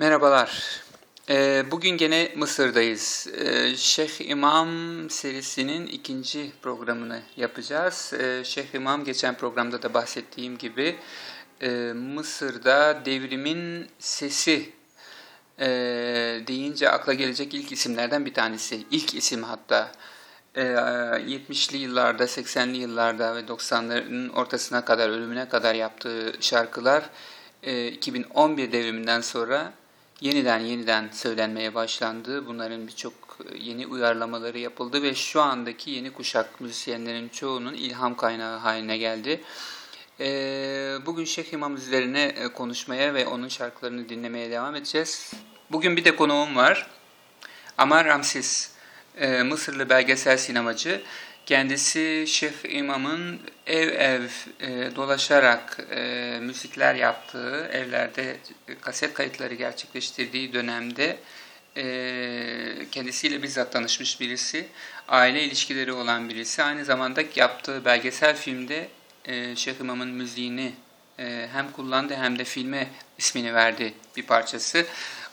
Merhabalar. Ee, bugün gene Mısır'dayız. Ee, Şeyh İmam serisinin ikinci programını yapacağız. Ee, Şeyh İmam geçen programda da bahsettiğim gibi e, Mısır'da devrimin sesi e, deyince akla gelecek ilk isimlerden bir tanesi. İlk isim hatta. 70'li yıllarda, 80'li yıllarda ve 90'ların ortasına kadar, ölümüne kadar yaptığı şarkılar 2011 devriminden sonra yeniden yeniden söylenmeye başlandı. Bunların birçok e, yeni uyarlamaları yapıldı ve şu andaki yeni kuşak müzisyenlerin çoğunun ilham kaynağı haline geldi. E, bugün Şeyh İmam üzerine e, konuşmaya ve onun şarkılarını dinlemeye devam edeceğiz. Bugün bir de konuğum var. Amar Ramsis, Mısırlı belgesel sinemacı. Kendisi Şef İmam'ın ev ev e, dolaşarak e, müzikler yaptığı, evlerde kaset kayıtları gerçekleştirdiği dönemde e, kendisiyle bizzat tanışmış birisi, aile ilişkileri olan birisi. Aynı zamanda yaptığı belgesel filmde e, Şef İmam'ın müziğini e, hem kullandı hem de filme ismini verdi bir parçası.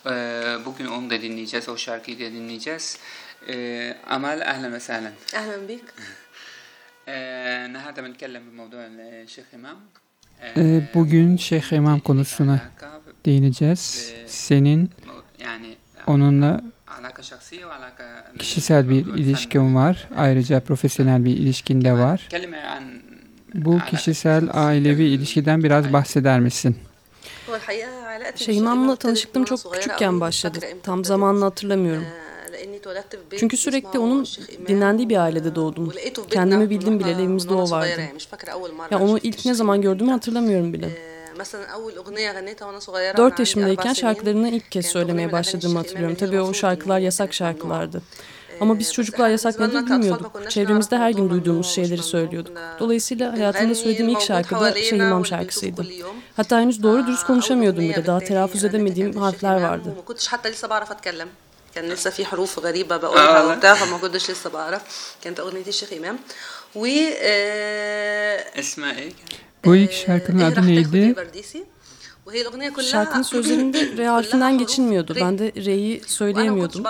E, bugün onu da dinleyeceğiz, o şarkıyı da dinleyeceğiz. أمال أهلا وسهلا أهلا بك النهارده بنتكلم بموضوع الشيخ إمام Bugün Şeyh İmam konusuna değineceğiz. Senin onunla kişisel bir ilişkin var. Ayrıca profesyonel bir ilişkin de var. Bu kişisel ailevi ilişkiden biraz bahseder misin? Şeyh İmam'la tanışıklığım çok küçükken başladı. Tam zamanını hatırlamıyorum. Çünkü sürekli onun dinlendiği bir ailede doğdum. Kendimi bildim bile evimizde o vardı. Ya onu ilk ne zaman gördüğümü hatırlamıyorum bile. Dört yaşımdayken şarkılarını ilk kez söylemeye başladığımı hatırlıyorum. Tabii o şarkılar yasak şarkılardı. Ama biz çocuklar yasak nedir bilmiyorduk. Çevremizde her gün duyduğumuz şeyleri söylüyorduk. Dolayısıyla hayatımda söylediğim ilk şarkı da Şeyh İmam şarkısıydı. Hatta henüz doğru dürüst konuşamıyordum bile. Daha telaffuz edemediğim harfler vardı. كان لسه في حروف غريبه بقولها آه وبتاع فما كنتش لسه بعرف كانت اغنيه الشيخ امام و اسمها ايه Bu ilk şarkının adı neydi? Şarkının sözlerinde re harfinden geçilmiyordu. Ben de re'yi söyleyemiyordum.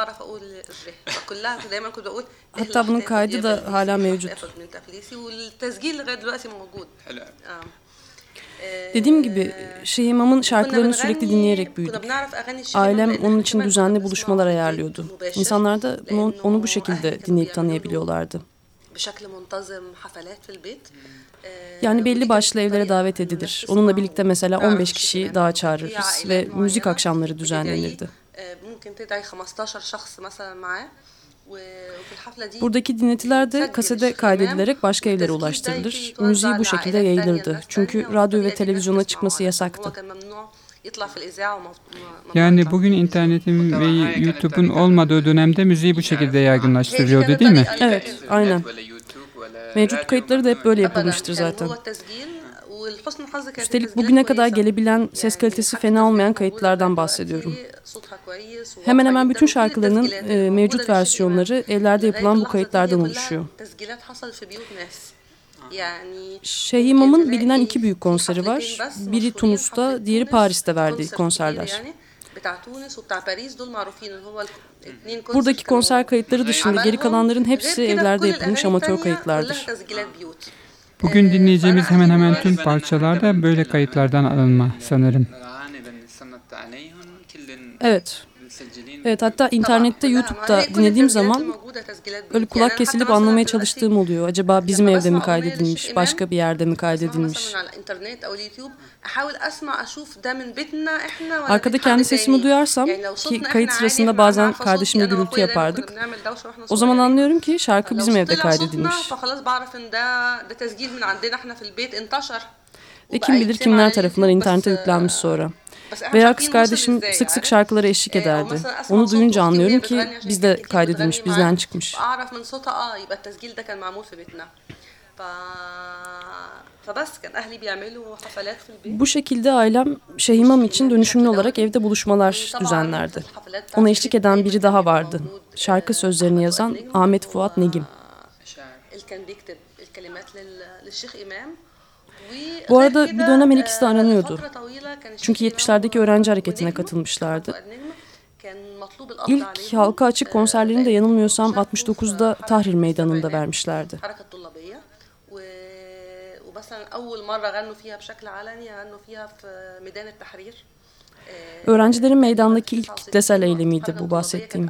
Hatta bunun kaydı da hala mevcut. Dediğim gibi Şeyh İmam'ın şarkılarını sürekli dinleyerek büyüdük. Ailem onun için düzenli buluşmalar ayarlıyordu. İnsanlar da onu, bu şekilde dinleyip tanıyabiliyorlardı. Yani belli başlı evlere davet edilir. Onunla birlikte mesela 15 kişiyi daha çağırırız ve müzik akşamları düzenlenirdi. Buradaki dinletiler de kasede kaydedilerek başka evlere ulaştırılır. Müziği bu şekilde yayılırdı. Çünkü radyo ve televizyona çıkması yasaktı. Yani bugün internetin ve YouTube'un olmadığı dönemde müziği bu şekilde yaygınlaştırıyordu değil mi? Evet, aynen. Mevcut kayıtları da hep böyle yapılmıştır zaten. Üstelik bugüne kadar gelebilen ses kalitesi fena olmayan kayıtlardan bahsediyorum. Hemen hemen bütün şarkılarının e, mevcut versiyonları evlerde yapılan bu kayıtlardan oluşuyor. Şeyh İmam'ın bilinen iki büyük konseri var. Biri Tunus'ta, diğeri Paris'te verdiği konserler. Buradaki konser kayıtları dışında geri kalanların hepsi evlerde yapılmış amatör kayıtlardır. Bugün dinleyeceğimiz hemen hemen tüm parçalar da böyle kayıtlardan alınma sanırım. Evet. Evet hatta internette YouTube'da dinlediğim zaman öyle kulak kesilip anlamaya çalıştığım oluyor. Acaba bizim evde mi kaydedilmiş, başka bir yerde mi kaydedilmiş? Arkada kendi sesimi duyarsam ki kayıt sırasında bazen kardeşimle gürültü yapardık. O zaman anlıyorum ki şarkı bizim evde kaydedilmiş. Ve kim bilir kimler tarafından internete yüklenmiş sonra. Veya kız kardeşim sık sık şarkılara eşlik ederdi. Onu duyunca anlıyorum ki bizde kaydedilmiş, bizden çıkmış. Bu şekilde ailem Şehimam için dönüşümlü olarak evde buluşmalar düzenlerdi. Ona eşlik eden biri daha vardı. Şarkı sözlerini yazan Ahmet Fuat Negim. Bu arada bir dönem her ikisi de aranıyordu. Çünkü 70'lerdeki öğrenci hareketine katılmışlardı. İlk halka açık konserlerini de yanılmıyorsam 69'da Tahrir Meydanı'nda vermişlerdi. Öğrencilerin meydandaki ilk kitlesel eylemiydi bu bahsettiğim.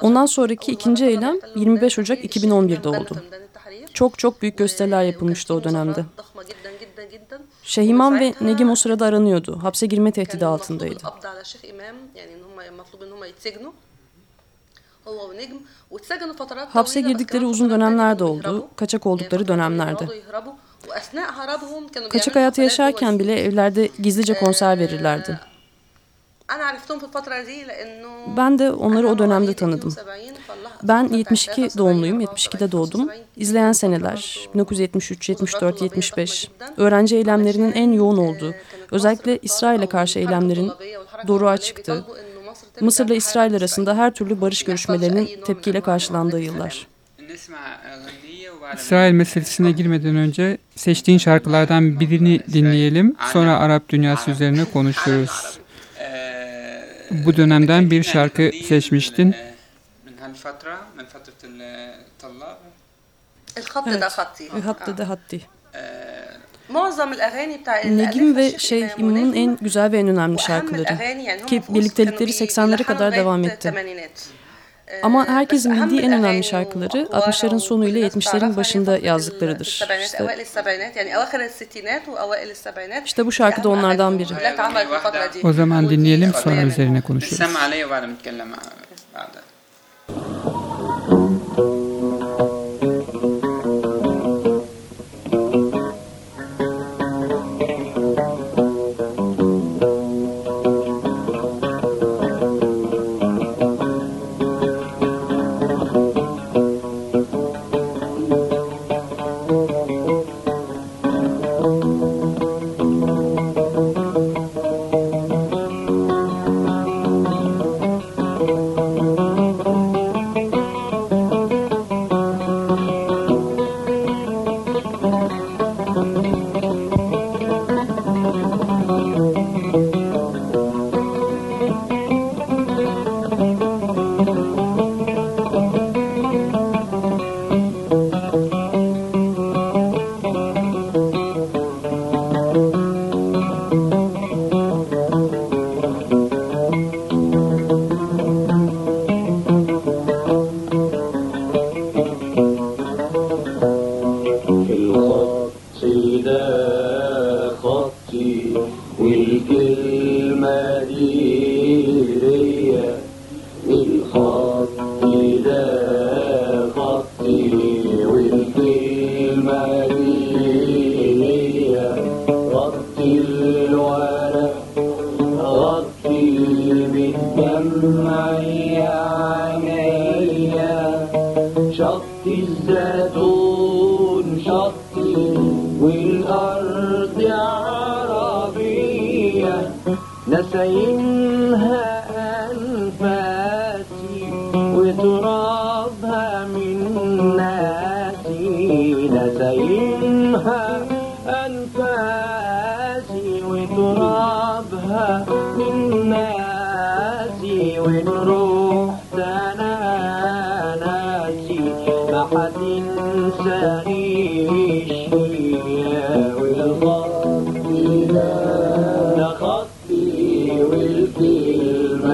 Ondan sonraki ikinci eylem 25 Ocak 2011'de oldu. Çok çok büyük gösteriler yapılmıştı o dönemde. Şeyh İmam ve Negim o sırada aranıyordu. Hapse girme tehdidi altındaydı. Hapse girdikleri uzun dönemlerde oldu, kaçak oldukları dönemlerde. Kaçak hayatı yaşarken bile evlerde gizlice konser verirlerdi. Ben de onları o dönemde tanıdım. Ben 72 doğumluyum, 72'de doğdum. İzleyen seneler 1973, 74, 75 öğrenci eylemlerinin en yoğun olduğu, özellikle İsrail'e karşı eylemlerin doruğa çıktığı, Mısır'la İsrail arasında her türlü barış görüşmelerinin tepkiyle karşılandığı yıllar. İsrail meselesine girmeden önce seçtiğin şarkılardan birini dinleyelim. Sonra Arap dünyası üzerine konuşuruz. Bu dönemden bir şarkı seçmiştin. Evet. da hatti. Negim ve Şeyh İmam'ın en güzel ve en önemli şarkıları. Ki birliktelikleri 80'lere kadar devam etti. Ama herkesin bildiği en önemli şarkıları 60'ların sonu ile 70'lerin başında yazdıklarıdır. İşte, işte bu şarkı da onlardan biri. O zaman dinleyelim sonra üzerine konuşuruz.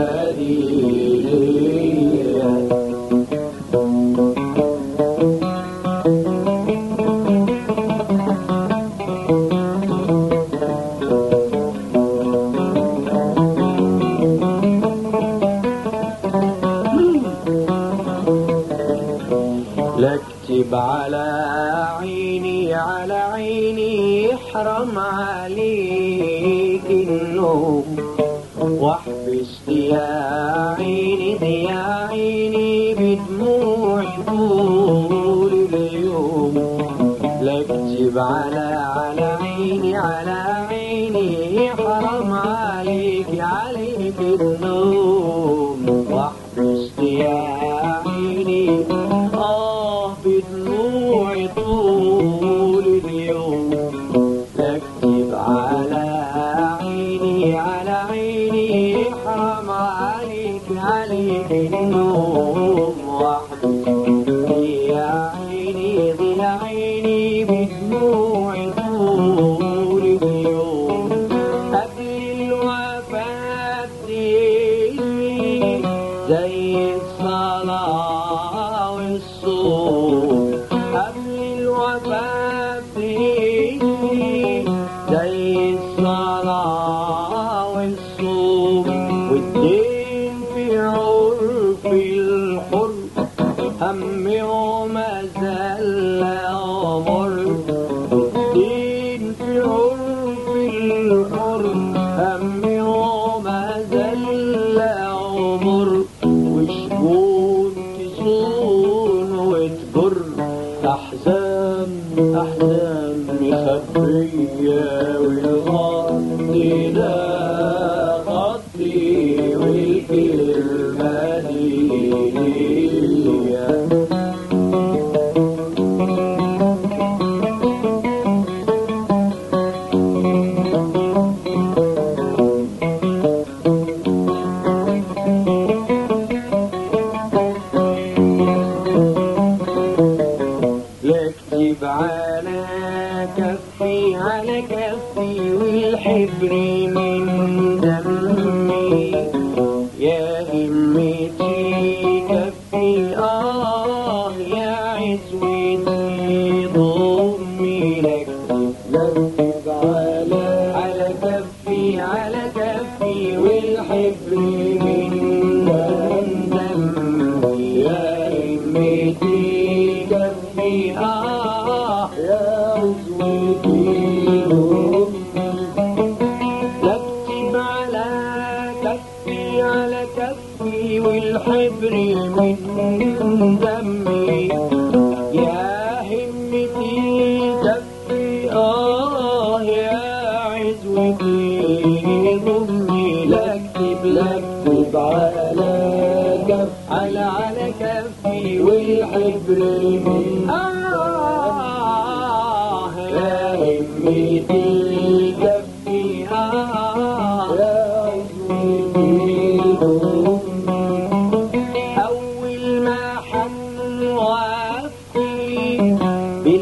هذه تحزن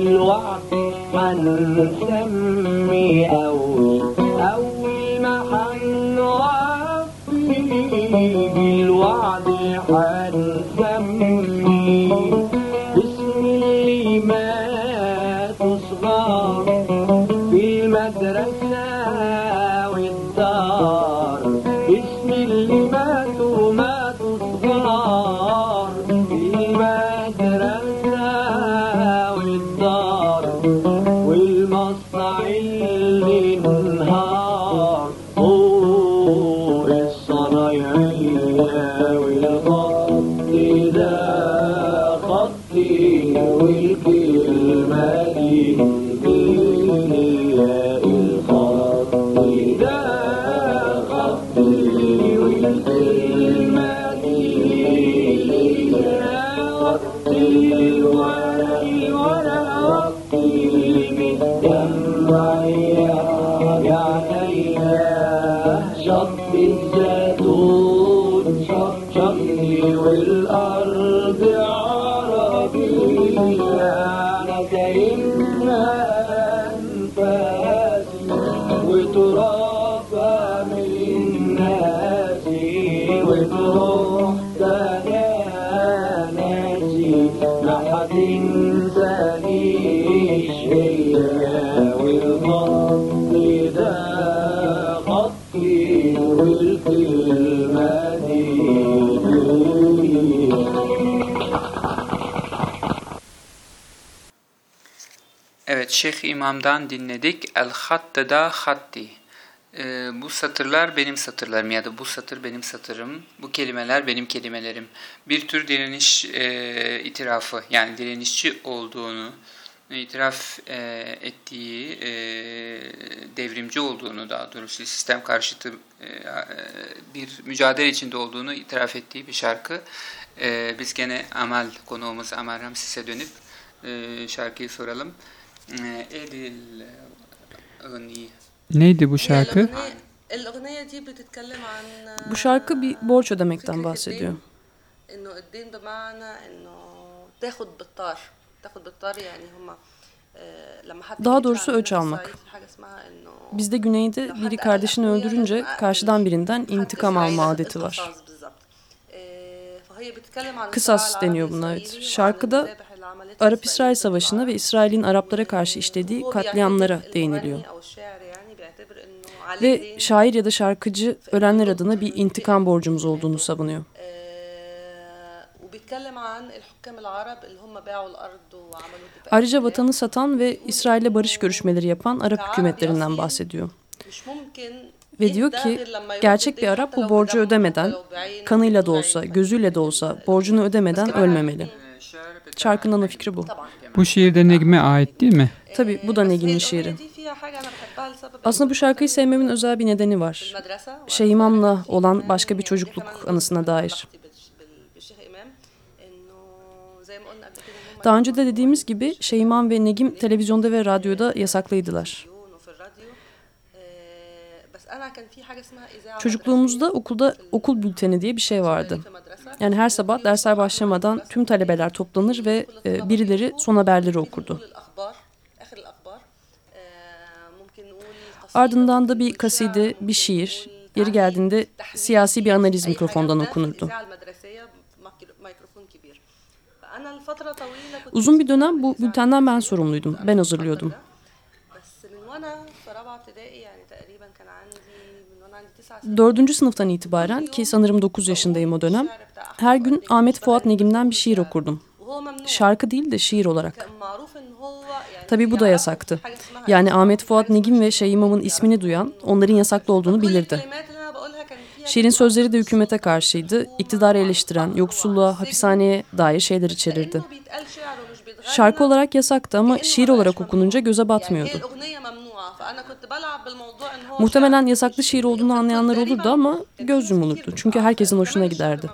الوقت هنسمي أو أول ما ربي. بالوعد حال Şeyh İmam'dan dinledik. El hatte da hatti. Ee, bu satırlar benim satırlarım ya da bu satır benim satırım. Bu kelimeler benim kelimelerim. Bir tür direniş e, itirafı yani direnişçi olduğunu itiraf e, ettiği e, devrimci olduğunu daha doğrusu sistem karşıtı e, bir mücadele içinde olduğunu itiraf ettiği bir şarkı. E, biz gene Amel konuğumuz Amel Ramsis'e dönüp e, şarkıyı soralım. Neydi bu şarkı? Bu şarkı bir borç ödemekten bahsediyor. Daha doğrusu öç almak. Bizde güneyde biri kardeşini öldürünce karşıdan birinden intikam alma adeti var. Kısas deniyor buna evet. Şarkıda Arap-İsrail Savaşı'na ve İsrail'in Araplara karşı işlediği katliamlara değiniliyor. Ve şair ya da şarkıcı ölenler adına bir intikam borcumuz olduğunu savunuyor. Ayrıca vatanı satan ve İsrail'le barış görüşmeleri yapan Arap hükümetlerinden bahsediyor. Ve diyor ki gerçek bir Arap bu borcu ödemeden, kanıyla da olsa, gözüyle de olsa borcunu ödemeden ölmemeli. Şarkının ana fikri bu. Bu şiir de Negim'e ait değil mi? Tabii bu da Negim'in şiiri. Aslında bu şarkıyı sevmemin özel bir nedeni var. Şey İmam'la olan başka bir çocukluk anısına dair. Daha önce de dediğimiz gibi Şeyman ve Negim televizyonda ve radyoda yasaklıydılar. Çocukluğumuzda okulda okul bülteni diye bir şey vardı. Yani her sabah dersler başlamadan tüm talebeler toplanır ve e, birileri son haberleri okurdu. Ardından da bir kaside, bir şiir, yeri geldiğinde siyasi bir analiz mikrofondan okunurdu. Uzun bir dönem bu bültenden ben sorumluydum. Ben hazırlıyordum. Dördüncü sınıftan itibaren ki sanırım 9 yaşındayım o dönem. Her gün Ahmet Fuat Negim'den bir şiir okurdum. Şarkı değil de şiir olarak. Tabii bu da yasaktı. Yani Ahmet Fuat Negim ve Şeyh İmam'ın ismini duyan onların yasaklı olduğunu bilirdi. Şiirin sözleri de hükümete karşıydı. İktidarı eleştiren, yoksulluğa, hapishaneye dair şeyler içerirdi. Şarkı olarak yasaktı ama şiir olarak okununca göze batmıyordu. Muhtemelen yasaklı şiir olduğunu anlayanlar olurdu ama göz yumulurdu. Çünkü herkesin hoşuna giderdi.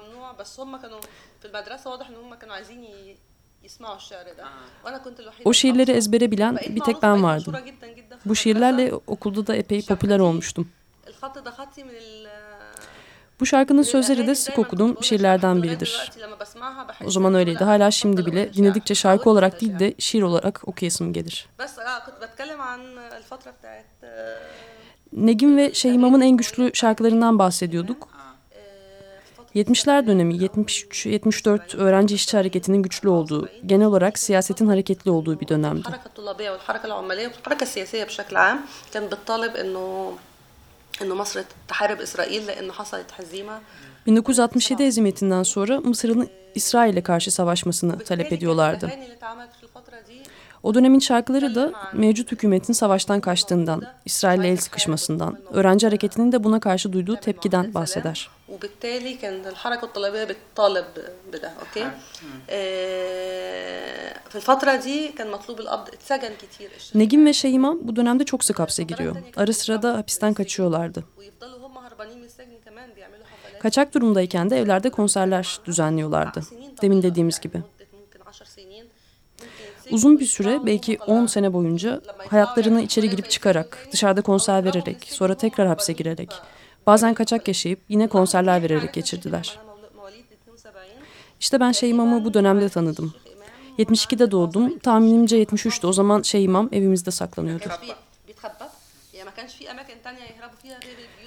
O şiirleri ezbere bilen bir tek ben vardım. Bu şiirlerle okulda da epey popüler olmuştum. Bu şarkının sözleri de sık okuduğum şiirlerden biridir. O zaman öyleydi. Hala şimdi bile dinledikçe şarkı olarak değil de şiir olarak okuyasım gelir. Negim ve Şeyh en güçlü şarkılarından bahsediyorduk. 70'ler dönemi 73-74 öğrenci işçi hareketinin güçlü olduğu, genel olarak siyasetin hareketli olduğu bir dönemdi. 1967 ezimetinden sonra Mısır'ın İsrail'e karşı savaşmasını talep ediyorlardı. O dönemin şarkıları da mevcut hükümetin savaştan kaçtığından, İsrail'le el sıkışmasından, öğrenci hareketinin de buna karşı duyduğu tepkiden bahseder. Negim ve Şeyma bu dönemde çok sık hapse giriyor. Ara sıra da hapisten kaçıyorlardı. Kaçak durumdayken de evlerde konserler düzenliyorlardı. Demin dediğimiz gibi. Uzun bir süre belki 10 sene boyunca hayatlarını içeri girip çıkarak, dışarıda konser vererek, sonra tekrar hapse girerek, bazen kaçak yaşayıp yine konserler vererek geçirdiler. İşte ben Şeyh İmam'ı bu dönemde tanıdım. 72'de doğdum. Tahminimce 73'te o zaman Şeyh İmam evimizde saklanıyordu.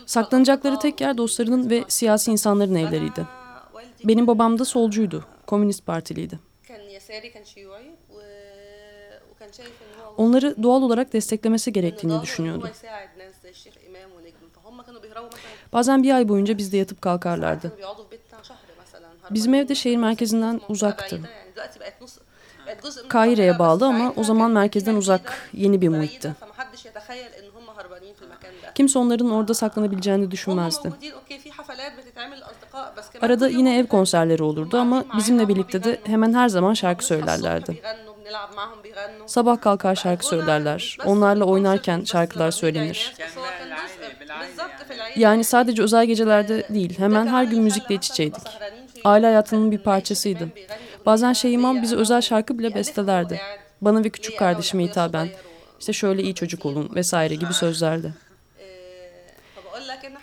Saklanacakları tek yer dostlarının ve siyasi insanların evleriydi. Benim babam da solcuydu, komünist partiliydi. Onları doğal olarak desteklemesi gerektiğini düşünüyordu. Bazen bir ay boyunca bizde yatıp kalkarlardı. Bizim evde şehir merkezinden uzaktı. Kahire'ye bağlı ama o zaman merkezden uzak yeni bir muhitti. Kimse onların orada saklanabileceğini düşünmezdi. Arada yine ev konserleri olurdu ama bizimle birlikte de hemen her zaman şarkı söylerlerdi. Sabah kalkar şarkı söylerler. Onlarla oynarken şarkılar söylenir. Yani sadece özel gecelerde değil, hemen her gün müzikle iç içeydik. Aile hayatının bir parçasıydı. Bazen Şeyimam bize özel şarkı bile bestelerdi. Bana ve küçük kardeşime hitaben. İşte şöyle iyi çocuk olun vesaire gibi sözlerdi.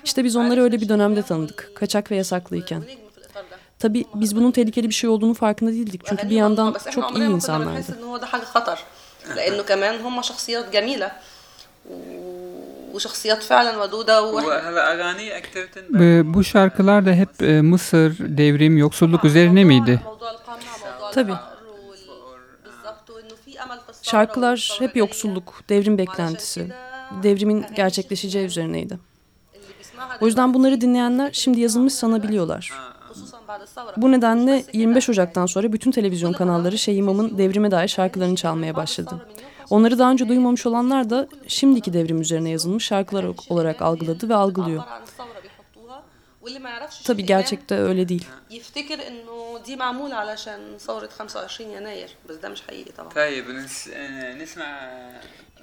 İşte biz onları öyle bir dönemde tanıdık. Kaçak ve yasaklıyken. Tabii biz bunun tehlikeli bir şey olduğunu farkında değildik. Çünkü bir yandan çok iyi insanlardı. Bu şarkılar da hep Mısır, devrim, yoksulluk üzerine miydi? Tabii. Şarkılar hep yoksulluk, devrim beklentisi devrimin gerçekleşeceği üzerineydi. O yüzden bunları dinleyenler şimdi yazılmış sanabiliyorlar. Bu nedenle 25 Ocak'tan sonra bütün televizyon kanalları Şeyh İmam'ın devrime dair şarkılarını çalmaya başladı. Onları daha önce duymamış olanlar da şimdiki devrim üzerine yazılmış şarkılar olarak algıladı ve algılıyor. Tabi gerçekte öyle değil.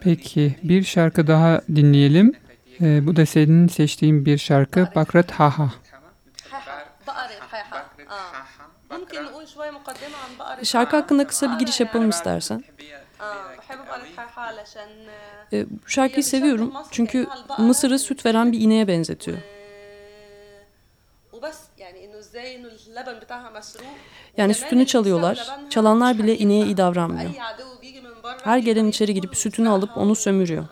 Peki bir şarkı daha dinleyelim. E, bu da senin seçtiğin bir şarkı Bakrat Haha. Şarkı hakkında kısa bir giriş yapalım istersen. Ee, bu şarkıyı seviyorum çünkü Mısır'ı süt veren bir ineğe benzetiyor. Yani sütünü çalıyorlar. Çalanlar bile ineğe iyi davranmıyor. Her gelen içeri girip sütünü alıp onu sömürüyor.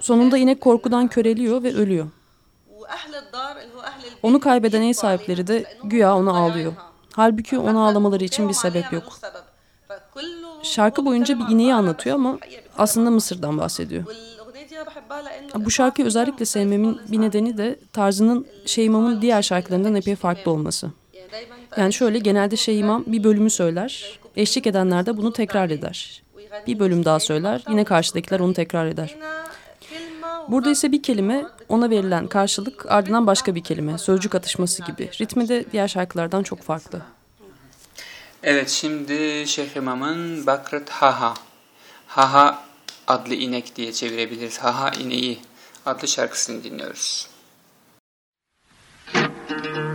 Sonunda inek korkudan köreliyor ve ölüyor. Onu kaybeden ev sahipleri de güya onu ağlıyor. Halbuki onu ağlamaları için bir sebep yok. Şarkı boyunca bir ineği anlatıyor ama aslında Mısır'dan bahsediyor. Bu şarkıyı özellikle sevmemin bir nedeni de tarzının Şeymam'ın diğer şarkılarından epey farklı olması. Yani şöyle genelde Şeymam bir bölümü söyler, eşlik edenler de bunu tekrar eder. Bir bölüm daha söyler, yine karşıdakiler onu tekrar eder. Burada ise bir kelime ona verilen karşılık ardından başka bir kelime, sözcük atışması gibi. Ritmi de diğer şarkılardan çok farklı. Evet şimdi Şeyh İmam'ın Bakrat Haha. Haha adlı inek diye çevirebiliriz. Haha ineği adlı şarkısını dinliyoruz. Müzik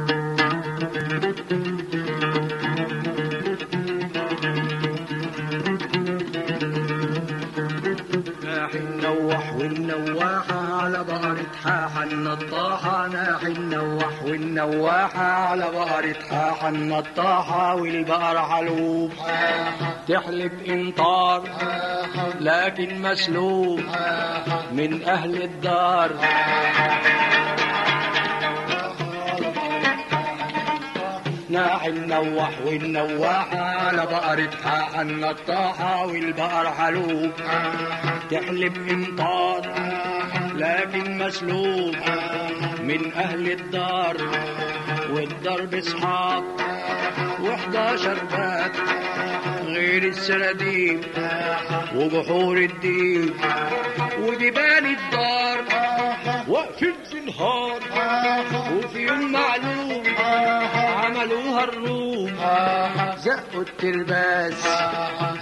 النطاحة ناحي النوح والنواحة على بقرة حاحة النطاحة والبقرة حلوب. تحلب إنطار لكن مسلوب من أهل الدار. ناحي النوح والنواحة على بقرة حاحة النطاحة والبقر حلوب. تحلب امطار لكن مسلوب من أهل الدار والضرب اصحاب وحداشر بات غير السراديب وبحور الديب وجبال الدار واقفين في نهار وفي يوم معلوم عملوها الروم زقوا الترباس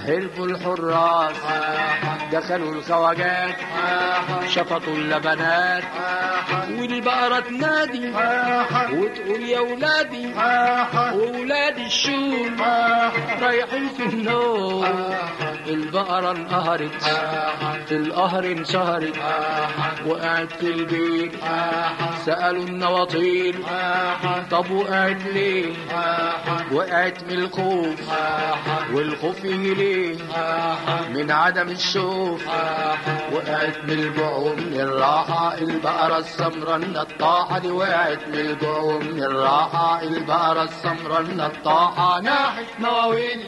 هربوا الحراس دخلوا الخواجات شفطوا اللبنات والبقرة تنادي وتقول يا ولادي وولاد الشوم رايحين في النوم. البقرة انقهرت. في القهر انسهرت وقعت في البيت. سألوا النواطيل. طب وقعت ليه؟ وقعت من الخوف. والخوف يجي ليه؟ من عدم الشوف. وقعت من الجوع الراحة البقرة السمرة النطاحة دي وقعت من الجوع الراحة البقرة السمرة النطاحة. ناحت مواويل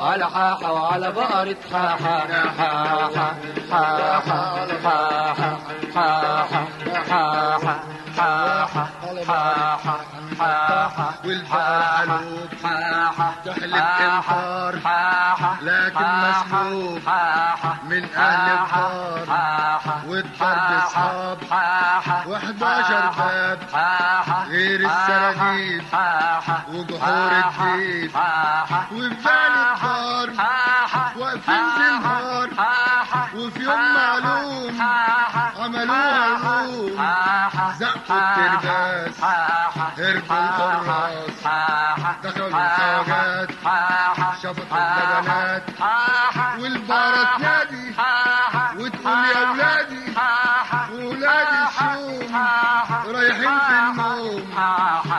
على حاحة وعلى بقرة حاحة حاحة حاحة حاحة حاحة حاحة حاحا حاحة حاحة والبقر علوب حاحة تحلب انفار حاحة لكن مسحوب حاحة من أهل الفار حاحة واتفرد اصحاب حاحة وحداشر باب حاحة غير السراجيب حاحة وجحور الديب حاحة وبالي الفار حاحة واقفين في النهار وفي يوم معلوم عملوها زقوا الترباب الترباس هربوا الحراس دخلوا الخواجات شفطوا اللبنات والبارة تنادي وتقول يا ولادي رايحين في النوم.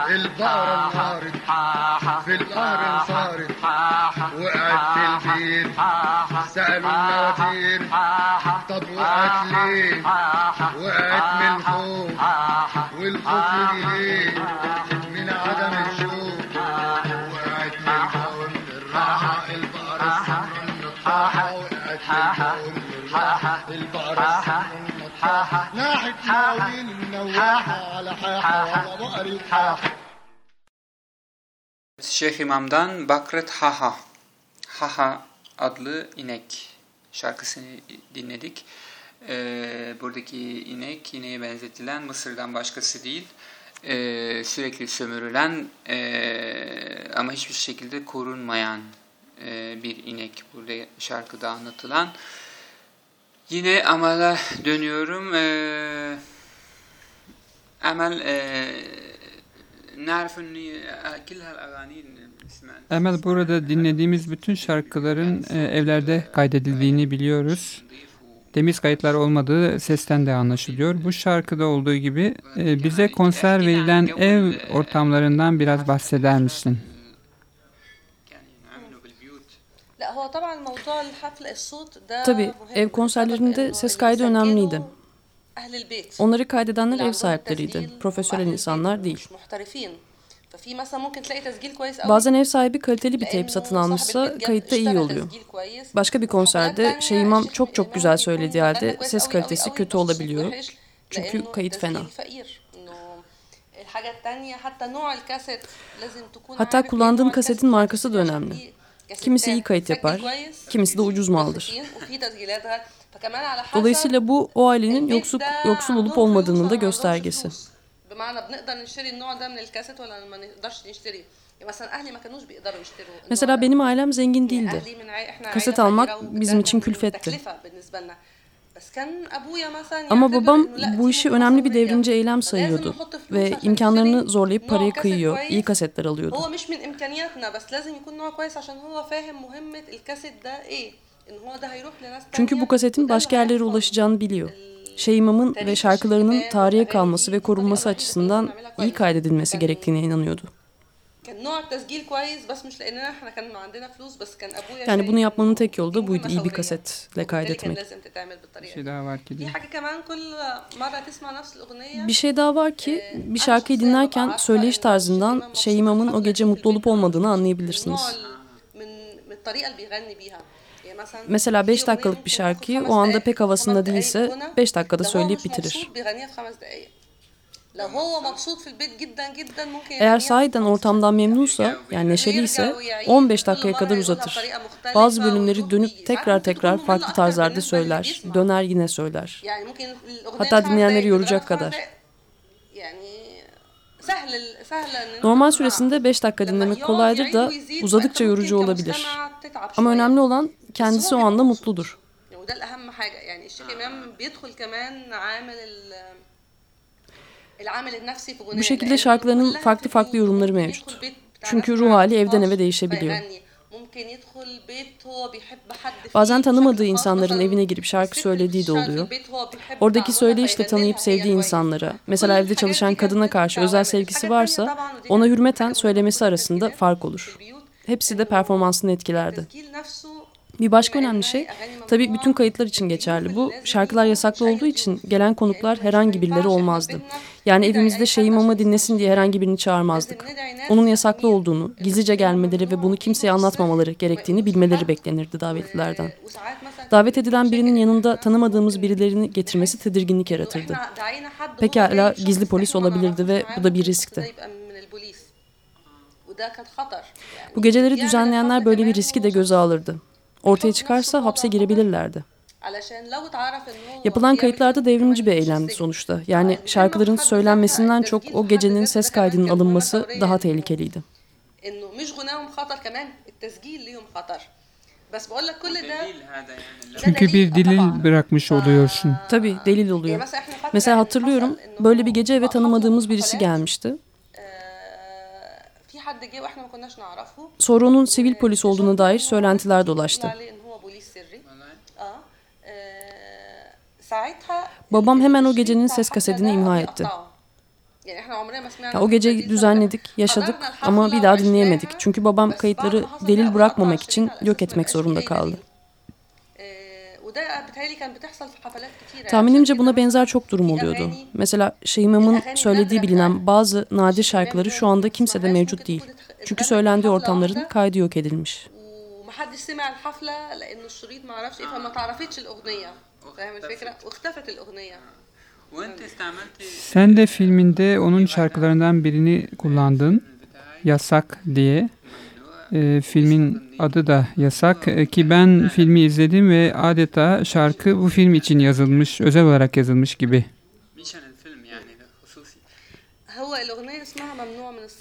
البقرة انهارت في القهر انصارت وقعت في البيت سألوا النواتير. طب وقعت ليه؟ وقعت من الخوف والخوف ليه؟ من عدم الشوف وقعت من من الراحة البقرة السمرة النطاحة وقعت من الجو من بقرة النطاحة ناحية مواويل النواحة على حاحة ولا بقرة حاحة Şeyh İmam'dan Bakret Haha. Haha adlı inek şarkısını dinledik. Ee, buradaki inek ineğe benzetilen Mısır'dan başkası değil. Ee, sürekli sömürülen ee, ama hiçbir şekilde korunmayan ee, bir inek burada şarkıda anlatılan. Yine amala dönüyorum. Ee, amel e, Emel e, burada dinlediğimiz bütün şarkıların e, evlerde kaydedildiğini biliyoruz. Temiz kayıtlar olmadığı sesten de anlaşılıyor. Bu şarkıda olduğu gibi e, bize konser verilen ev ortamlarından biraz bahseder misin? Tabii ev konserlerinde ses kaydı önemliydi. Onları kaydedenler ev sahipleriydi, profesyonel insanlar değil. Bazen ev sahibi kaliteli bir teyp satın almışsa kayıtta iyi oluyor. Başka bir konserde şey imam çok çok güzel söylediği halde ses kalitesi kötü olabiliyor. Çünkü kayıt fena. Hatta kullandığın kasetin markası da önemli. Kimisi iyi kayıt yapar, kimisi de ucuz maldır. Dolayısıyla bu o ailenin yoksul, yoksul olup olmadığının da göstergesi. Mesela benim ailem zengin değildi. Kaset almak bizim için külfetti. Ama babam bu işi önemli bir devrimci eylem sayıyordu ve imkanlarını zorlayıp parayı kıyıyor, iyi kasetler alıyordu. Çünkü bu kasetin başka yerlere ulaşacağını biliyor. Şeyimam'ın ve şarkılarının tarihe kalması ve korunması açısından iyi kaydedilmesi gerektiğine inanıyordu. كان نوع التسجيل كويس بس مش لاننا احنا كان عندنا فلوس بس كان ابويا Yani شايف bunu yapmanın إنه tek yolu da دي buydu, مهمة iyi bir ثورية. kasetle وبالتالي كان kaydetmek. لازم تتعمل Bir بالطريقه şey دي daha var ki في de. حاجه كمان كل مره تسمع نفس الاغنيه Bir şey daha var ki bir şarkıyı dinlerken söyleyiş tarzından şey imamın o gece mutlu olup olmadığını من anlayabilirsiniz. نوع ال- من من الطريقه اللي بيغني بيها يعني مثلا Mesela في 5 أغنية dakikalık bir ممكن şarkıyı تاخد o خمس anda دقايق، pek havasında خمس دقايق değilse غنى. 5 dakikada لو هو söyleyip مش bitirir. Eğer يغنيها في sahiden خمس ortamdan memnunsa, yani neşeliyse 15 dakikaya kadar uzatır. Bazı bölümleri dönüp tekrar tekrar farklı tarzlarda söyler, döner yine söyler. يعني ممكن الأغنية Hatta خمس dinleyenleri دقايق yoracak تضربها في kadar. خمس دقايق. يعني سهل سهل إن Normal أنت تسمعها. süresinde 5 dakika لما dinlemek يقعد kolaydır da يعيد ويزيد uzadıkça فأنت yorucu ممكن olabilir. كمستمع تتعب Ama شوية. önemli olan kendisi o anda mutludur. يعني وده الأهم حاجة يعني الشيخ إمام بيدخل كمان عامل bu şekilde şarkılarının farklı farklı yorumları mevcut. Çünkü ruh hali evden eve değişebiliyor. Bazen tanımadığı insanların evine girip şarkı söylediği de oluyor. Oradaki söyleyişle tanıyıp sevdiği insanlara, mesela evde çalışan kadına karşı özel sevgisi varsa ona hürmeten söylemesi arasında fark olur. Hepsi de performansını etkilerdi. Bir başka önemli şey, tabii bütün kayıtlar için geçerli bu, şarkılar yasaklı olduğu için gelen konuklar herhangi birileri olmazdı. Yani evimizde şey imamı dinlesin diye herhangi birini çağırmazdık. Onun yasaklı olduğunu, gizlice gelmeleri ve bunu kimseye anlatmamaları gerektiğini bilmeleri beklenirdi davetlilerden. Davet edilen birinin yanında tanımadığımız birilerini getirmesi tedirginlik yaratırdı. Pekala gizli polis olabilirdi ve bu da bir riskti. Bu geceleri düzenleyenler böyle bir riski de göze alırdı. Ortaya çıkarsa hapse girebilirlerdi. Yapılan kayıtlarda devrimci bir eylemdi sonuçta. Yani şarkıların söylenmesinden çok o gecenin ses kaydının alınması daha tehlikeliydi. Çünkü bir delil bırakmış oluyorsun. Tabii delil oluyor. Mesela hatırlıyorum böyle bir gece eve tanımadığımız birisi gelmişti. Sonra onun sivil polis olduğuna dair söylentiler dolaştı. Babam hemen o gecenin ses kasetini imha etti. Ya o gece düzenledik, yaşadık ama bir daha dinleyemedik. Çünkü babam kayıtları delil bırakmamak için yok etmek zorunda kaldı. Tahminimce buna benzer çok durum oluyordu. Mesela Şeyimam'ın söylediği bilinen bazı nadir şarkıları şu anda kimsede mevcut değil. Çünkü söylendiği ortamların kaydı yok edilmiş. فاهم الفكره واختفت الاغنيه وانت استعملتي Sen de filminde onun şarkılarından birini kullandın. Yasak diye. E, filmin adı da yasak e, ki ben filmi izledim ve adeta şarkı bu film için yazılmış, özel olarak yazılmış gibi.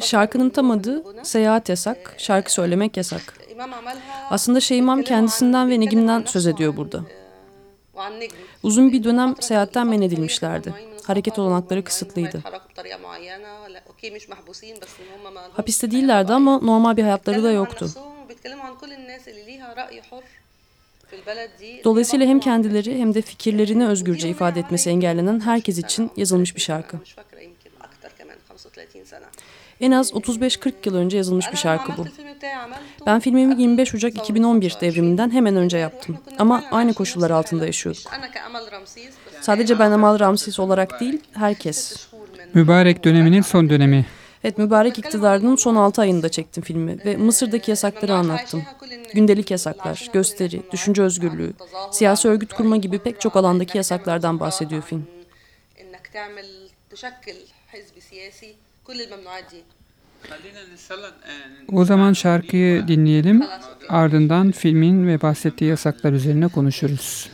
Şarkının tam adı Seyahat Yasak, Şarkı Söylemek Yasak. Aslında Şeymam kendisinden ve Negim'den söz ediyor burada. Uzun bir dönem seyahatten men edilmişlerdi. Hareket olanakları kısıtlıydı. Hapiste değillerdi ama normal bir hayatları da yoktu. Dolayısıyla hem kendileri hem de fikirlerini özgürce ifade etmesi engellenen herkes için yazılmış bir şarkı. En az 35-40 yıl önce yazılmış bir şarkı bu. Ben filmimi 25 Ocak 2011 devriminden hemen önce yaptım. Ama aynı koşullar altında yaşıyorduk. Sadece ben Amal Ramses olarak değil, herkes. Mübarek döneminin son dönemi. Evet, mübarek iktidarının son 6 ayında çektim filmi ve Mısır'daki yasakları anlattım. Gündelik yasaklar, gösteri, düşünce özgürlüğü, siyasi örgüt kurma gibi pek çok alandaki yasaklardan bahsediyor film. O zaman şarkıyı dinleyelim, ardından filmin ve bahsettiği yasaklar üzerine konuşuruz.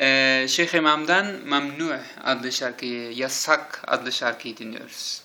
Ee, Şeyh İmam'dan Memnu adlı şarkıyı, Yasak adlı şarkıyı dinliyoruz.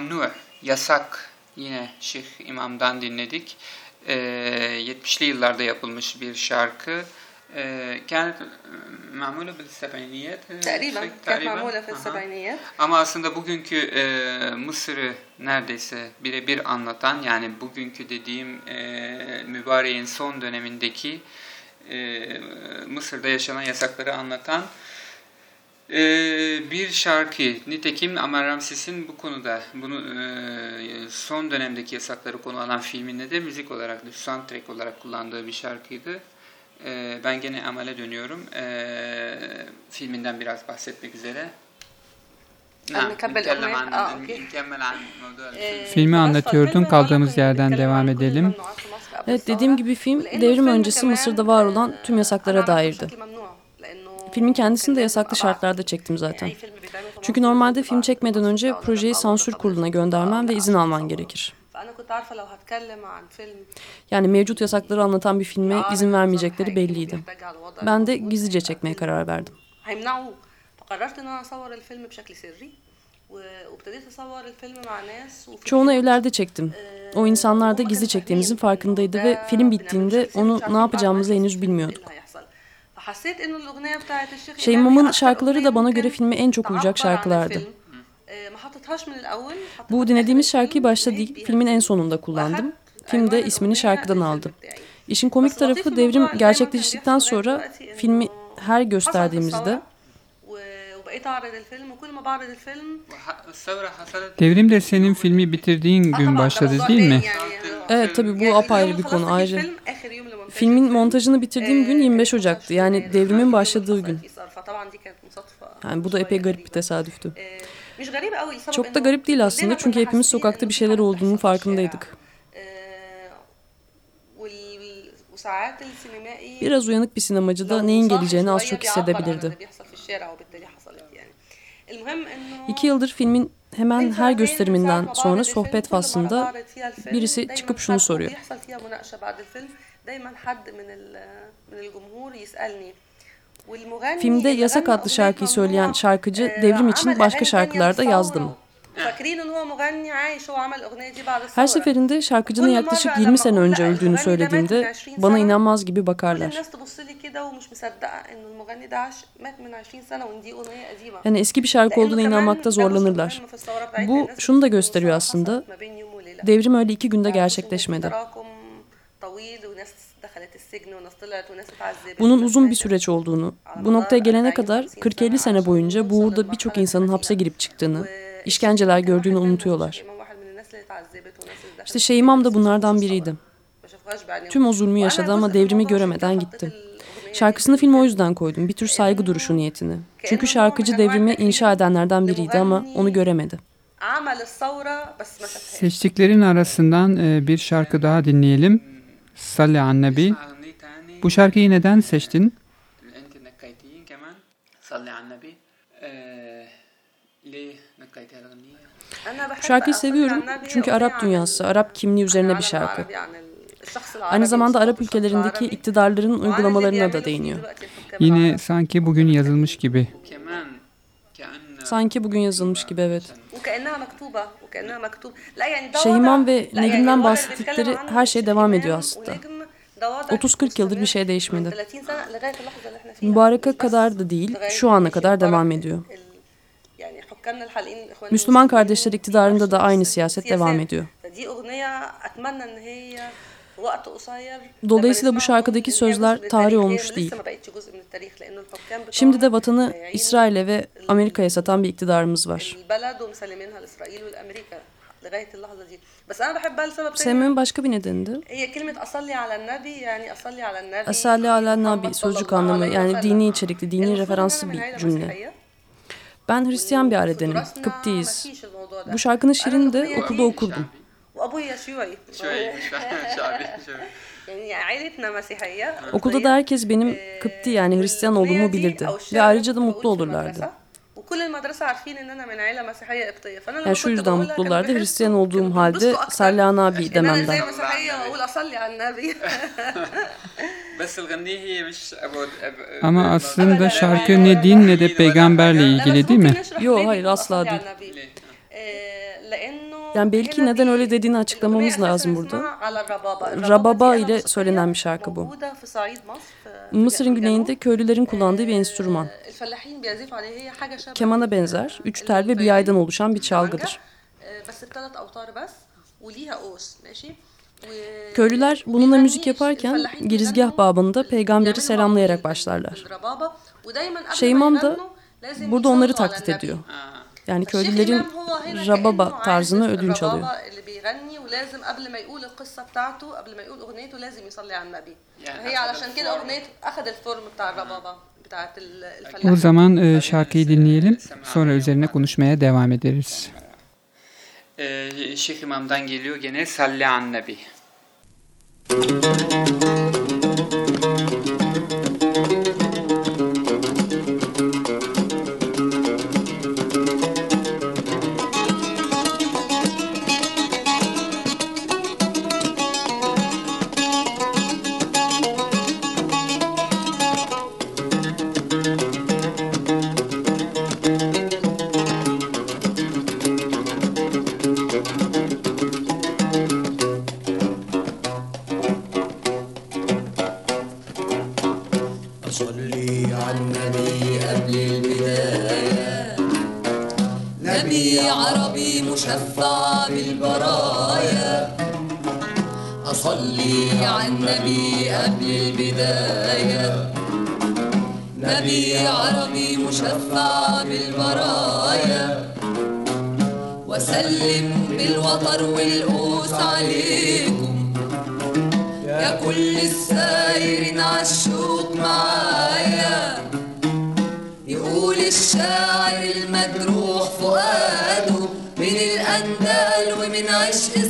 Mamnu, yasak yine Şeyh İmam'dan dinledik. Ee, 70'li yıllarda yapılmış bir şarkı. Ee, كانت معمولة بالسبعينيات تقريبا Şey, كانت معمولة في Aha. السبعينيات Ama aslında bugünkü e, Mısır'ı neredeyse birebir anlatan yani bugünkü dediğim e, mübareğin son dönemindeki e, Mısır'da yaşanan yasakları anlatan e, bir şarkı. Nitekim Amar Ramses'in bu konuda bunu e, son dönemdeki yasakları konu alan filminde de müzik olarak, soundtrack olarak kullandığı bir şarkıydı. E, ben gene Amal'e dönüyorum. E, filminden biraz bahsetmek üzere. Filmi anlatıyordun kaldığımız yerden devam edelim. Evet dediğim gibi film devrim öncesi Mısır'da var olan tüm yasaklara dairdi. Filmin kendisini de yasaklı şartlarda çektim zaten. Çünkü normalde film çekmeden önce projeyi sansür kuruluna göndermen ve izin alman gerekir. Yani mevcut yasakları anlatan bir filme izin vermeyecekleri belliydi. Ben de gizlice çekmeye karar verdim. Çoğunu evlerde çektim. O insanlar da gizli çektiğimizin farkındaydı ve film bittiğinde onu ne yapacağımızı henüz bilmiyorduk. Şey İmam'ın şarkıları da bana göre filme en çok uyacak şarkılardı. Bu dinlediğimiz şarkıyı başta değil, filmin en sonunda kullandım. Film de ismini şarkıdan aldı. İşin komik tarafı devrim gerçekleştikten sonra filmi her gösterdiğimizde وبقيت اعرض الفيلم وكل ما بعرض الفيلم وح- الثورة حصلت Devrim de senin filmi bitirdiğin gün başladı değil mi? Evet tabii bu apayrı bir konu ayrıca. Filmin montajını bitirdiğim gün 25 Ocak'tı. Yani devrimin başladığı gün. Yani bu da epey garip bir tesadüftü. Çok da garip değil aslında çünkü hepimiz sokakta bir şeyler olduğunun farkındaydık. Biraz uyanık bir sinemacı da neyin geleceğini az çok hissedebilirdi. İki yıldır filmin hemen her gösteriminden sonra sohbet faslında birisi çıkıp şunu soruyor. Filmde Yasak adlı şarkıyı söyleyen şarkıcı devrim için başka şarkılarda yazdı mı? Her seferinde şarkıcının yaklaşık 20 sene önce öldüğünü söylediğimde bana inanmaz gibi bakarlar. Yani eski bir şarkı olduğuna inanmakta zorlanırlar. Bu şunu da gösteriyor aslında. Devrim öyle iki günde gerçekleşmedi. Bunun uzun bir süreç olduğunu, bu noktaya gelene kadar 40-50 sene boyunca bu uğurda birçok insanın hapse girip çıktığını, işkenceler gördüğünü unutuyorlar. İşte Şeyh İmam da bunlardan biriydi. Tüm o zulmü yaşadı ama devrimi göremeden gitti. Şarkısını filme o yüzden koydum. Bir tür saygı duruşu niyetini. Çünkü şarkıcı devrimi inşa edenlerden biriydi ama onu göremedi. Seçtiklerin arasından e, bir şarkı daha dinleyelim. Salli Annebi. Bu şarkıyı neden seçtin? Şarkıyı seviyorum çünkü Arap dünyası, Arap kimliği üzerine bir şarkı. Aynı zamanda Arap ülkelerindeki iktidarların uygulamalarına da değiniyor. Yine sanki bugün yazılmış gibi. Sanki bugün yazılmış gibi evet. Şehiman ve Negim'den bahsettikleri her şey devam ediyor aslında. 30-40 yıldır bir şey değişmedi. Mübareke kadar da değil, şu ana kadar devam ediyor. Müslüman kardeşler iktidarında da aynı siyaset devam ediyor. Dolayısıyla bu şarkıdaki sözler tarih olmuş değil. Şimdi de vatanı İsrail'e ve Amerika'ya satan bir iktidarımız var. Sevmemin başka bir nedeni de Asalli ala nabi sözcük anlamı yani dini içerikli, dini referanslı bir cümle. Ben Hristiyan bir ailedenim, hani Kıptiyiz. Bu şarkının şiirini de okulda okurdum. وأبويا شيوعي شوي شعبي شوي يعني عائلتنا مسيحية Okulda da herkes benim Kıpti yani Hristiyan olduğumu bilirdi ve ayrıca da mutlu olurlardı. وكل المدرسة عارفين ان انا من عيلة مسيحية قبطية فانا لما Yani şu كنت yüzden بقولها mutlulardı كانوا Hristiyan بيحسوا- olduğum كانوا halde بينبسطوا أكتر Salli Nabi إن أنا زي dememden. مسيحية واقول اصلي على النبي بس الغنية هي مش أبو أب- Ama أب- aslında şarkı ne din ne de peygamberle ilgili değil mi? Yo hayır asla değil. Yani belki neden öyle dediğini açıklamamız lazım burada. Rababa ile söylenen bir şarkı bu. Mısır'ın güneyinde köylülerin kullandığı bir enstrüman. Kemana benzer, üç tel ve bir yaydan oluşan bir çalgıdır. Köylüler bununla müzik yaparken girizgah babında peygamberi selamlayarak başlarlar. Şeymam da burada onları taklit ediyor. Yani köylülerin rababa tarzını ödünç alıyor. O zaman e, şarkıyı dinleyelim. Sonra üzerine konuşmaya devam ederiz. Ee, Şeyh İmam'dan geliyor gene Salli an Nebi.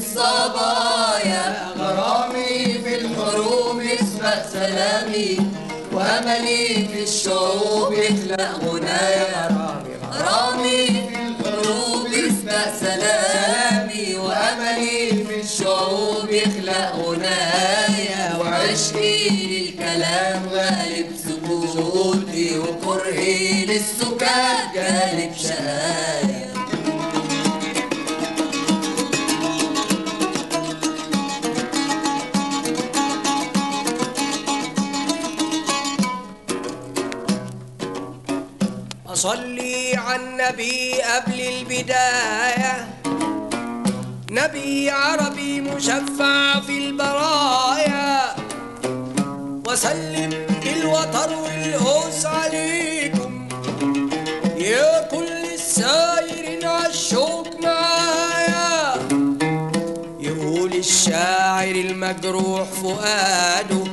الصبايا غرامي في الحروب يسبق سلامي وأملي في الشعوب يخلق غنايا. غرامي في الحروب يسبق سلامي وأملي في الشعوب يخلق غنايا. وعشقي للكلام غالب سكوتي وكرهي للسكات غالب شقايا أصلي على النبي قبل البداية. نبي عربي مشفع في البرايا. وسلم بالوتر والهوس عليكم. يا كل السايرين عالشوق معايا. يقول الشاعر المجروح فؤاده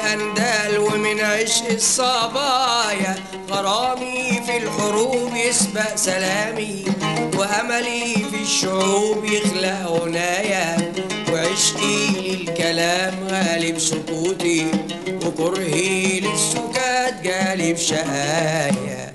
الأندال ومن عشق الصبايا. غرامي في الحروب يسبق سلامي وأملي في الشعوب يخلق غنايا. وعشقي للكلام غالب سكوتي وكرهي للسكات جالب شقايا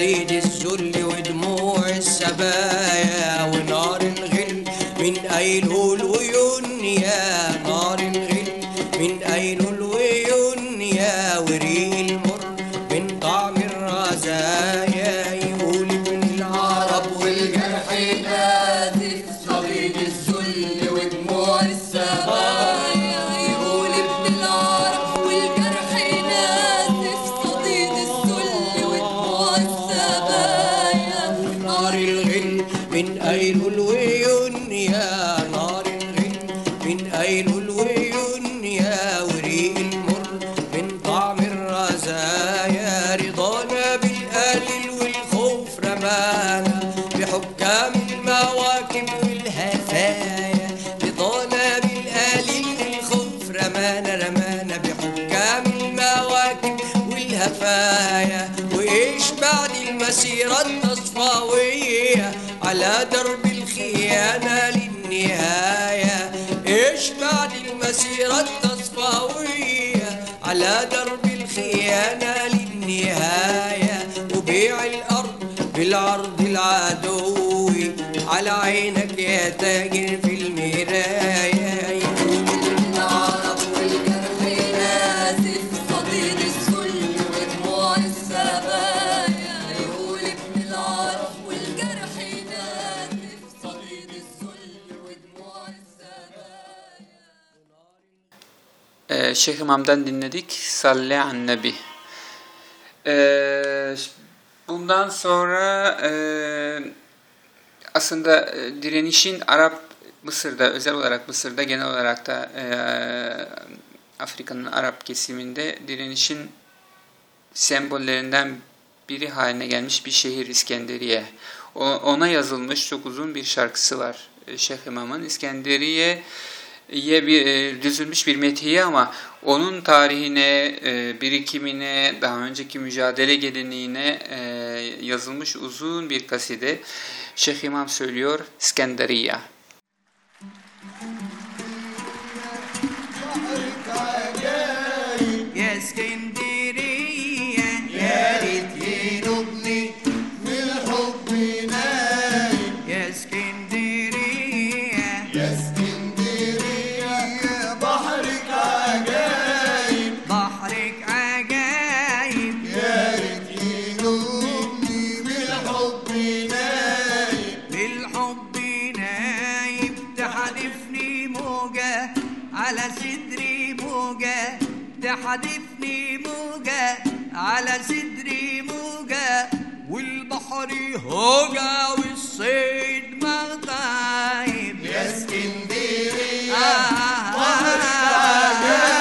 ضديد الذل تاجر في المراية العرب والجرح نازف صديد الذل ودموع السبايا يقول ابن العرب والجرح نازف صديد الذل ودموع السبايا Şeyh İmam'dan dinledik. Salli an Nebi. Ee, bundan sonra e, aslında e, direnişin Arap Mısır'da özel olarak Mısır'da genel olarak da e, Afrika'nın Arap kesiminde direnişin sembollerinden biri haline gelmiş bir şehir İskenderiye. O- Ona yazılmış çok uzun bir şarkısı var e, Şeyh İmam'ın. İskenderiye ye bir e, düzülmüş bir metiye ama onun tarihine, e, birikimine, daha önceki mücadele geleneğine e, yazılmış uzun bir kaside. Şeyh İmam söylüyor İskenderiye. على صدري موجة والبحر هوجة والصيد مغايب يا اسكندرية آه. آه آه آه آه آه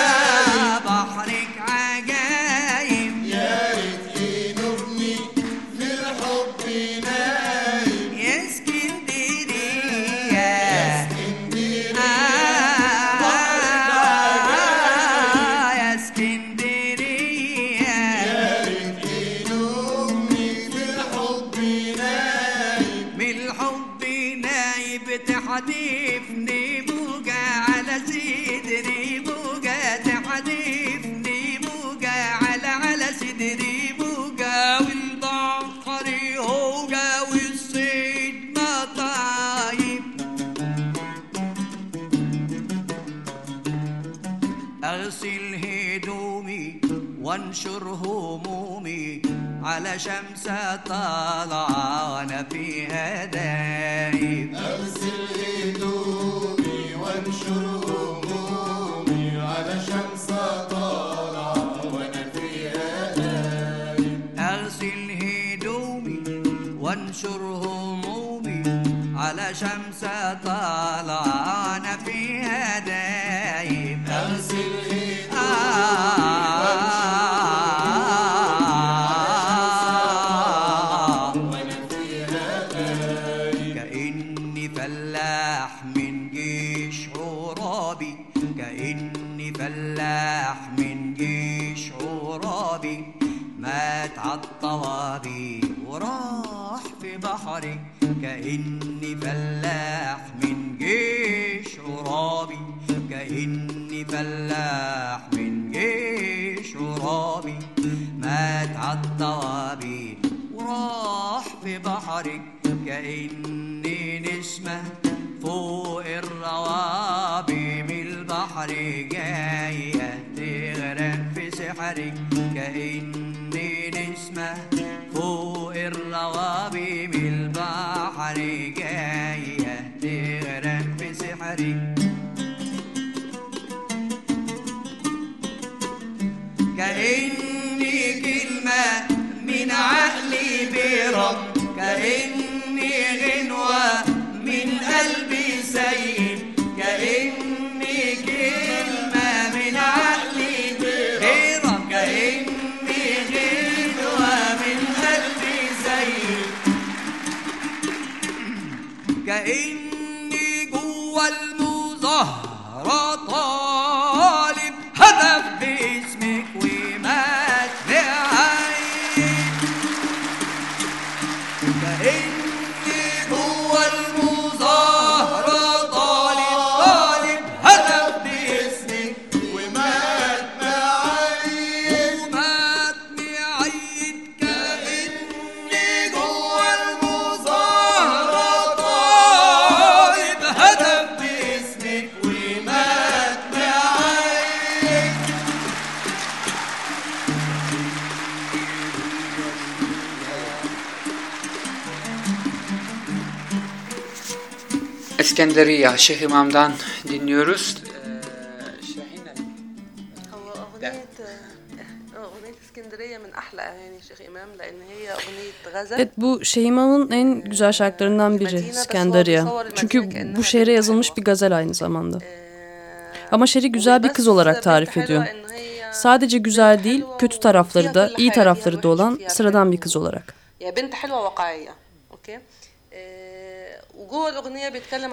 تحدفني بوقع على صدري بوقع تحدفني بوقع على على صدري بوقع والبحر هوقع والصيد ما طايب. أغسل هدومي وانشره على شمس طالعة وأنا فيها دايب أغسل هدومي وانشر همومي على شمس طالعة وأنا فيها نايم أغسل هدومي وانشر همومي على شمس طالعة أنا فيها دايب أغسل هدومي بحرك كأني نسمة فوق الروابي من البحر جاية تغرق في سحرك. كأني نسمة فوق الروابي من البحر جاية تغرق في سحرك. كأني Zekeriya Şeyh İmam'dan dinliyoruz. Ee, evet bu Şeyh en güzel şarkılarından biri İskenderiye. Çünkü bu şehre yazılmış bir gazel aynı zamanda. Ama şeri güzel bir kız olarak tarif ediyor. Sadece güzel değil, kötü tarafları da, iyi tarafları da olan sıradan bir kız olarak. Ya bint halva vakaiye. Okay?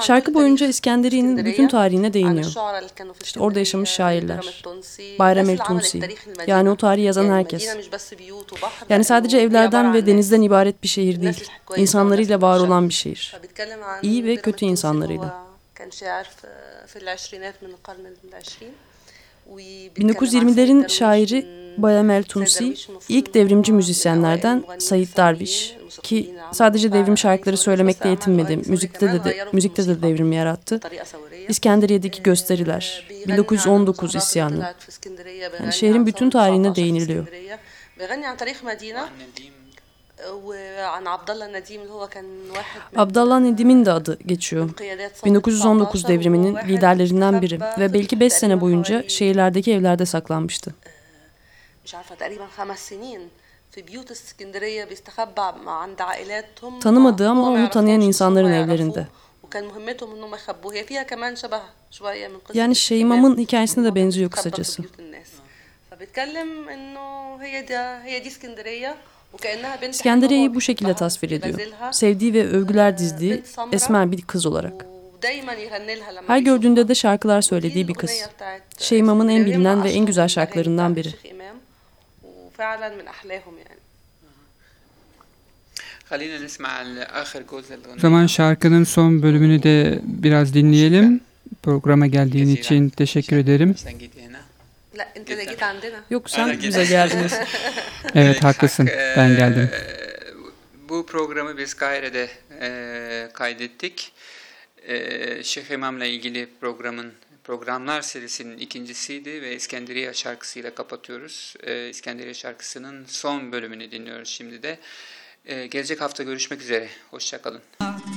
Şarkı كل boyunca تاريخ İskenderiye'nin اسكندرية، bütün tarihine عن değiniyor. الشعراء اللي كانوا في İşte orada yaşamış اسكندرية، şairler. بيرم التونسي، Bayram الناس el اللي عملت Tunsi. تاريخ المدينة. Yani o tarihi yazan يعني herkes. المدينة مش بس بيوت وبحر، Yani لأنه sadece هي عبارة evlerden عن ve ناس. denizden ibaret bir şehir değil. İnsanlarıyla var olan bir şehir. فبيتكلم عن İyi ve بيرم kötü التونسي insanlarıyla. هو كان شاعر في في العشرينات من القرن العشرين 1920'lerin şairi Bayram el Tunsi, ilk devrimci müzisyenlerden Said Darviş ki sadece devrim şarkıları söylemekle yetinmedi, müzikte de, de müzikte de devrim yarattı. İskenderiye'deki gösteriler, 1919 isyanı, yani şehrin bütün tarihine değiniliyor. Abdallah Nedim'in de adı geçiyor. قيادات ثورة 1919 19 devriminin وواحد liderlerinden biri استخبى ve في belki 5 sene تقريباً boyunca حوالي- şehirlerdeki evlerde saklanmıştı. مش عارفة تقريبا خمس سنين في بيوت اسكندرية بيستخبى عند عائلاتهم Tanımadığı ama هو ما onu tanıyan يعرفهمش، بس insanların هم يعرفوه. evlerinde. وكان مهمتهم انهم يخبوه هي فيها كمان شبه شوية من قصة Yani الشيخ Şeymam'ın إمام. hikayesine de benziyor تخبى في kısacası. بيوت الناس. فبيتكلم انه هي دي هي دي اسكندرية وكأنها بنت İskenderiye'yi bu şekilde tasvir ediyor. Sevdiği ve övgüler dizdiği esmer bir kız olarak. Her gördüğünde de şarkılar söylediği bir kız. Şeymam'ın en bilinen ve en güzel şarkılarından biri. Zaman şarkının son bölümünü de biraz dinleyelim. Programa geldiğin için teşekkür ederim. Sen git هنا لا انت اللي جيت عندنا Yok sen Aynen. bize geldiniz. Evet haklısın. Ben geldim. Ee, Bu programı biz Kahire'de e, kaydettik. E, Şeyh İmam'la ilgili programın programlar serisinin ikincisiydi ve İskenderiye şarkısıyla kapatıyoruz. E, İskenderiye şarkısının son bölümünü dinliyoruz şimdi de. E, gelecek hafta görüşmek üzere. Hoşçakalın. آه